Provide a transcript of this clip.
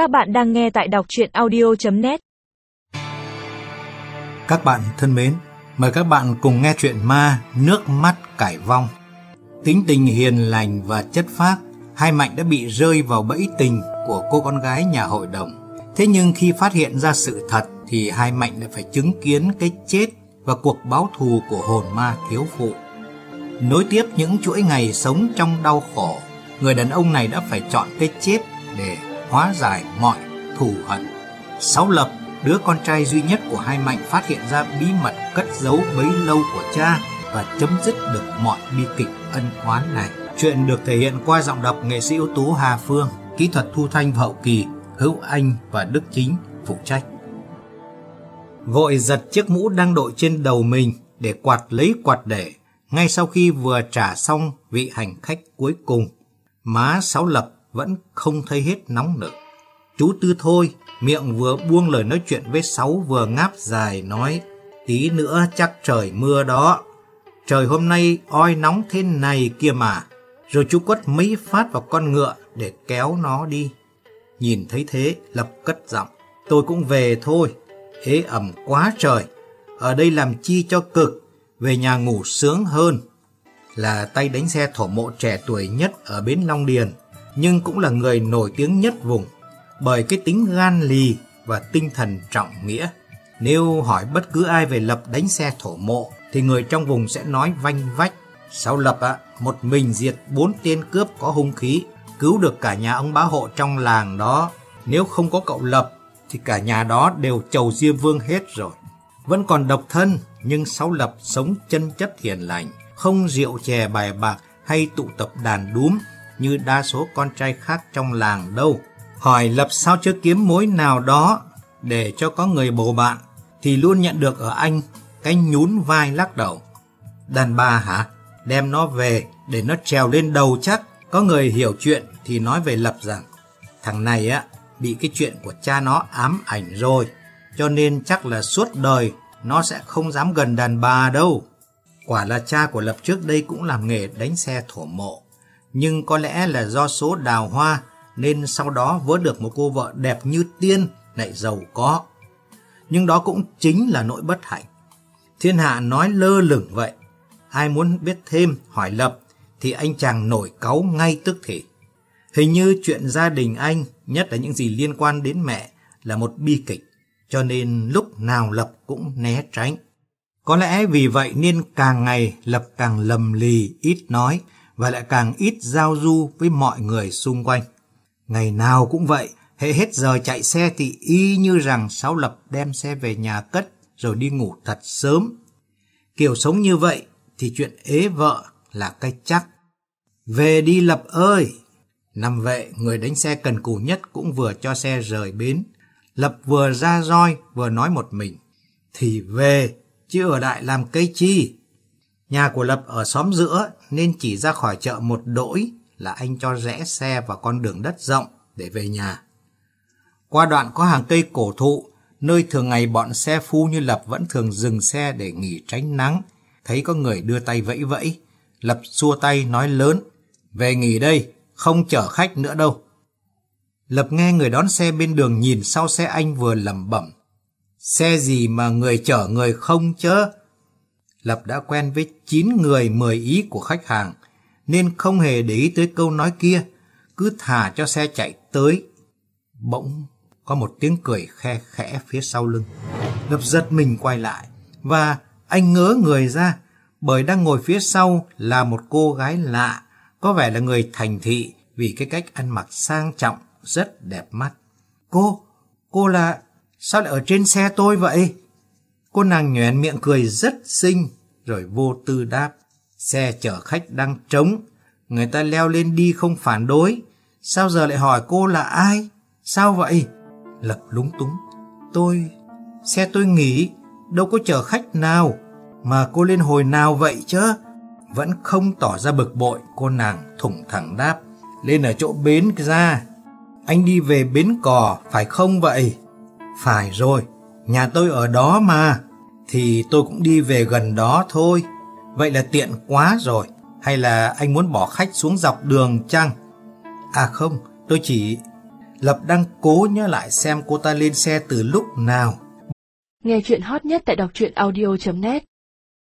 Các bạn đang nghe tại đọc chuyện audio.net Các bạn thân mến, mời các bạn cùng nghe chuyện ma Nước mắt cải vong. Tính tình hiền lành và chất phác, hai Mạnh đã bị rơi vào bẫy tình của cô con gái nhà hội đồng. Thế nhưng khi phát hiện ra sự thật thì hai Mạnh lại phải chứng kiến cái chết và cuộc báo thù của hồn ma thiếu phụ. Nối tiếp những chuỗi ngày sống trong đau khổ, người đàn ông này đã phải chọn cái chết để hóa giải mọi thù hận. Sáu Lập, đứa con trai duy nhất của hai Mạnh phát hiện ra bí mật cất giấu bấy lâu của cha và chấm dứt được mọi bi kịch ân oán này. Chuyện được thể hiện qua giọng đọc nghệ sĩ ưu tú Hà Phương, kỹ thuật thu thanh hậu kỳ Hữu Anh và Đức Chính phụ trách. Vội giật chiếc mũ đang đội trên đầu mình để quạt lấy quạt để ngay sau khi vừa trả xong vị hành khách cuối cùng. Má Sáu Lập vẫn không thấy hết nóng nực. Chú Tư Thôi, miệng vừa buông lời nói chuyện với Sáu vừa ngáp dài nói, tí nữa chắc trời mưa đó. Trời hôm nay oi nóng thế này kia mà. Rồi chú quất mấy phát vào con ngựa để kéo nó đi. Nhìn thấy thế, Lập cất giọng. Tôi cũng về thôi. Ế ẩm quá trời. Ở đây làm chi cho cực. Về nhà ngủ sướng hơn. Là tay đánh xe thổ mộ trẻ tuổi nhất ở bến Long Điền nhưng cũng là người nổi tiếng nhất vùng bởi cái tính gan lì và tinh thần trọng nghĩa. Nếu hỏi bất cứ ai về Lập đánh xe thổ mộ thì người trong vùng sẽ nói vanh vách. Sau Lập ạ, một mình diệt bốn tên cướp có hung khí, cứu được cả nhà ông bá hộ trong làng đó. Nếu không có cậu Lập thì cả nhà đó đều chầu Diêm Vương hết rồi. Vẫn còn độc thân nhưng Sáu Lập sống chân chất hiền lành, không rượu chè bài bạc hay tụ tập đàn đúm như đa số con trai khác trong làng đâu. Hỏi lập sao chưa kiếm mối nào đó để cho có người bầu bạn, thì luôn nhận được ở anh cái nhún vai lắc đầu. Đàn bà hả? Đem nó về để nó trèo lên đầu chắc. Có người hiểu chuyện thì nói về Lập rằng, thằng này á, bị cái chuyện của cha nó ám ảnh rồi, cho nên chắc là suốt đời nó sẽ không dám gần đàn bà đâu. Quả là cha của Lập trước đây cũng làm nghề đánh xe thổ mộ nhưng có lẽ là do số đào hoa nên sau đó vớ được một cô vợ đẹp như tiên lại giàu có. Nhưng đó cũng chính là nỗi bất hạnh. Thiên hạ nói lơ lửng vậy. Ai muốn biết thêm hỏi Lập thì anh chàng nổi cáu ngay tức thì. Hình như chuyện gia đình anh, nhất là những gì liên quan đến mẹ, là một bi kịch, cho nên lúc nào Lập cũng né tránh. Có lẽ vì vậy nên càng ngày Lập càng lầm lì, ít nói, và lại càng ít giao du với mọi người xung quanh. Ngày nào cũng vậy, hệ hết giờ chạy xe thì y như rằng Sáu Lập đem xe về nhà cất rồi đi ngủ thật sớm. Kiểu sống như vậy thì chuyện ế vợ là cái chắc. Về đi Lập ơi! Nằm vệ, người đánh xe cần cù nhất cũng vừa cho xe rời bến. Lập vừa ra roi vừa nói một mình. Thì về, chứ ở đại làm cây chi. Nhà của Lập ở xóm giữa nên chỉ ra khỏi chợ một đỗi là anh cho rẽ xe vào con đường đất rộng để về nhà. Qua đoạn có hàng cây cổ thụ, nơi thường ngày bọn xe phu như Lập vẫn thường dừng xe để nghỉ tránh nắng. Thấy có người đưa tay vẫy vẫy, Lập xua tay nói lớn, về nghỉ đây, không chở khách nữa đâu. Lập nghe người đón xe bên đường nhìn sau xe anh vừa lẩm bẩm. Xe gì mà người chở người không chớ? Lập đã quen với 9 người 10 ý của khách hàng, nên không hề để ý tới câu nói kia, cứ thả cho xe chạy tới. Bỗng có một tiếng cười khe khẽ phía sau lưng. Lập giật mình quay lại, và anh ngớ người ra, bởi đang ngồi phía sau là một cô gái lạ, có vẻ là người thành thị vì cái cách ăn mặc sang trọng, rất đẹp mắt. Cô, cô là... sao lại ở trên xe tôi vậy? Cô nàng nhoẻn miệng cười rất xinh, rồi vô tư đáp. Xe chở khách đang trống, người ta leo lên đi không phản đối. Sao giờ lại hỏi cô là ai? Sao vậy? Lập lúng túng. Tôi... xe tôi nghỉ, đâu có chở khách nào. Mà cô lên hồi nào vậy chứ? Vẫn không tỏ ra bực bội, cô nàng thủng thẳng đáp. Lên ở chỗ bến ra. Anh đi về bến cò, phải không vậy? Phải rồi, nhà tôi ở đó mà thì tôi cũng đi về gần đó thôi. Vậy là tiện quá rồi. Hay là anh muốn bỏ khách xuống dọc đường chăng? À không, tôi chỉ... Lập đang cố nhớ lại xem cô ta lên xe từ lúc nào. Nghe chuyện hot nhất tại đọc truyện audio.net